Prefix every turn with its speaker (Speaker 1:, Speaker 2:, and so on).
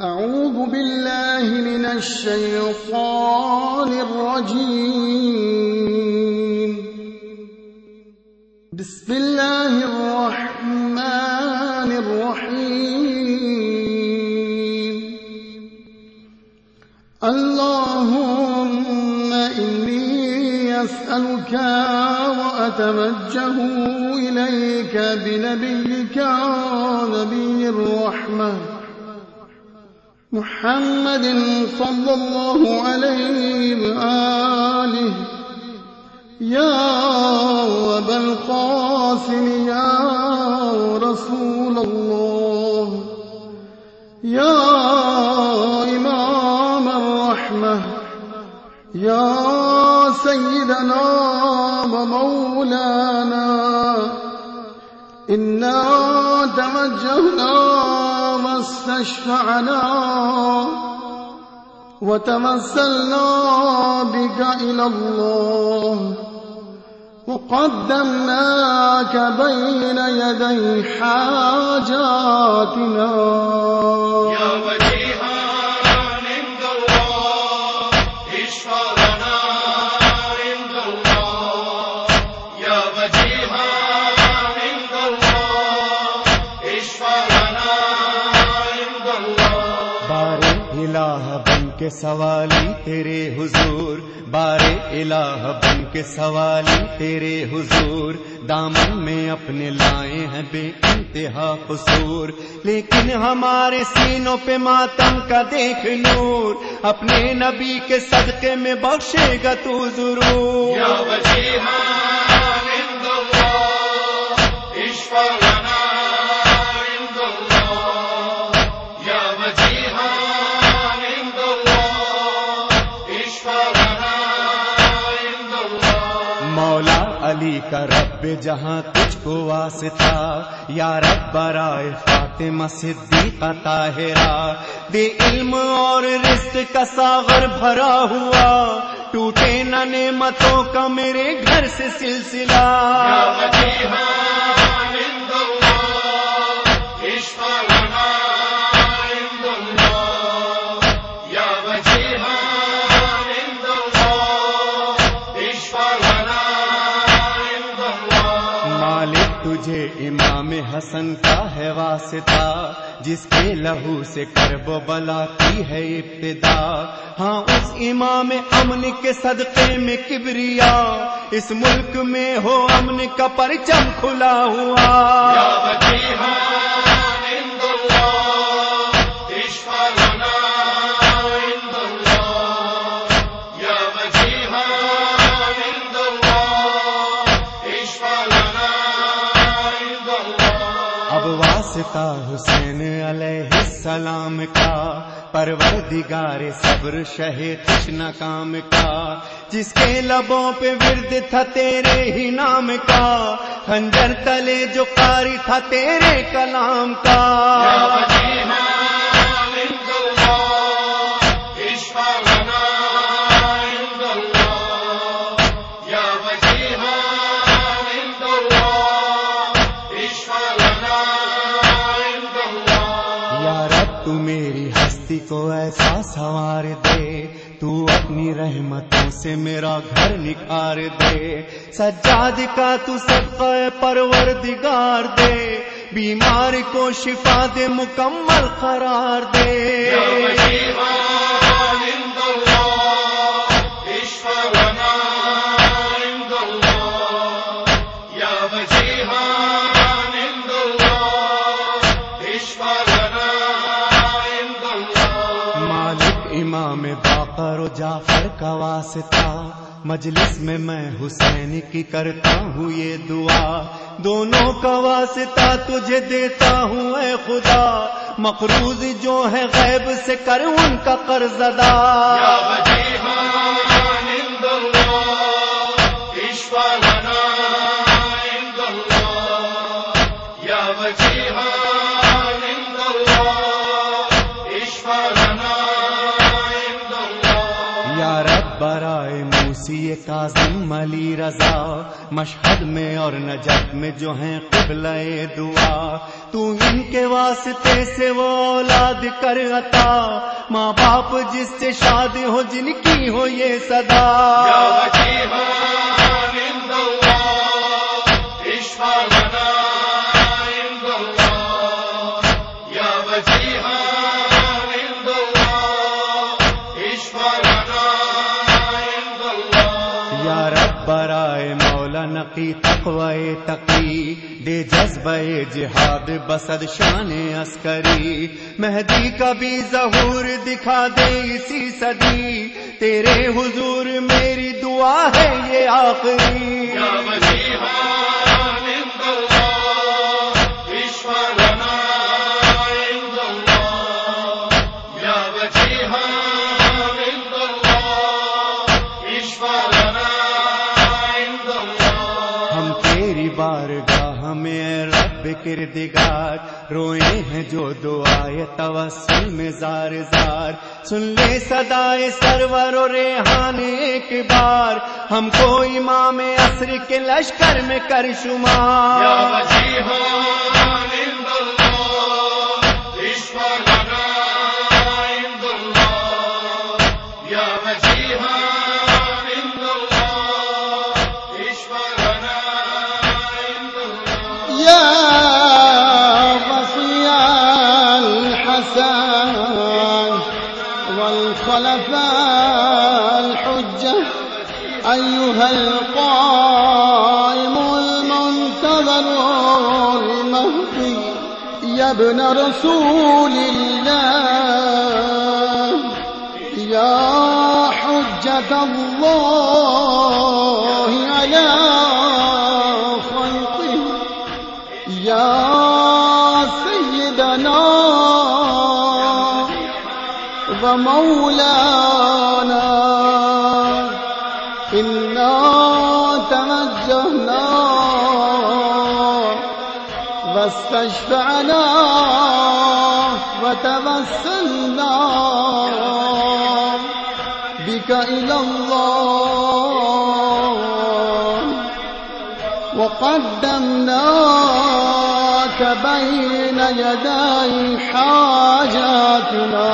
Speaker 1: أعوذ بالله من الشيطان الرجيم. بسم الله الرحمن الرحيم. اللهم إني أسألك وأتوجه إليك بنبيك نبي الرحمة. محمد صلى الله عليه وآله. يا أبا القاسم، يا رسول الله. يا إمام الرحمة. يا سيدنا ومولانا. إنا وتوجهنا واستشفعنا وتمثلنا بك إلى الله وقدمناك بين يدي حاجاتنا.
Speaker 2: کے سوالی تیرے حضور، بارے الہ بن کے سوالی تیرے حضور۔ دامن میں اپنے لائے ہیں بے انتہا قصور۔ لیکن ہمارے سینوں پہ ماتم کا دیکھ نور۔ اپنے نبی کے صدقے میں بخشے گا تو ضرور۔ علی کا رب جہاں تجھ کو واسطہ، یا رب برائے فاطمہ صدیقہ طاہرہ۔ دے علم اور رزق کا ساغر بھرا ہوا، ٹوٹے نہ نعمتوں کا میرے گھر سے سلسلہ۔ تجھے امام حسن کا ہے واسطہ، جس کے لہو سے کرب و بلا کی ہے ابتدا۔ ہاں اس امام امن کے صدقے میں کبریا، اس ملک میں ہو امن کا پرچم کھلا ہوا۔ واسطہ حسین علیہ السلام کا، پروردگار صبر شہ تشنا کام کا۔ جس کے لبوں پہ ورد تھا تیرے ہی نام کا، خنجر تلے جو قاری تھا تیرے کلام کا۔ ایسا سوار دے، تو اپنی رحمتوں سے میرا گھر نکھار دے۔ سجاد کا تو صدقہ پروردگار دے بیمار کو شفا دے، مکمل قرار دے۔ امام باقر و جعفر کا واسطہ۔ مجلس میں میں حسین کی کرتا ہوں یہ دعا۔ دونوں کا واسطہ تجھے دیتا ہوں اے خدا۔ مقروض جو ہے غیب سے کر ان کا قرض ادا۔
Speaker 3: يا وجيها عند الله اشفع
Speaker 2: برائے کاظم علی رضا، مشہد میں اور نجد میں جو ہیں قبلہ دعا۔ تو ان کے واسطے سے وہ اولاد کر عطا۔ ماں باپ جس سے شادی ہو، جن کی ہو یہ صدا۔
Speaker 3: يا
Speaker 2: تقوی تقی، دے جذبہ جہاد بسد شان عسکری۔ مہدی کا بھی ظہور دکھا دے اسی صدی۔ تیرے حضور میری دعا ہے یہ آخری۔ کردگار روئے ہیں جو دعائے توسل میں زار زار۔ سن لے صدائے سرور و ریحان ایک بار۔ ہم کو امام عصر کے لشکر میں کر شمار۔
Speaker 3: وجيها
Speaker 1: المهدي يا ابن رسول الله. يا حجة الله على خلقه. يا سيدنا ومولانا واستشفعنا وتوسلنا بك إلى الله. وقدمناك بين يدي حاجاتنا.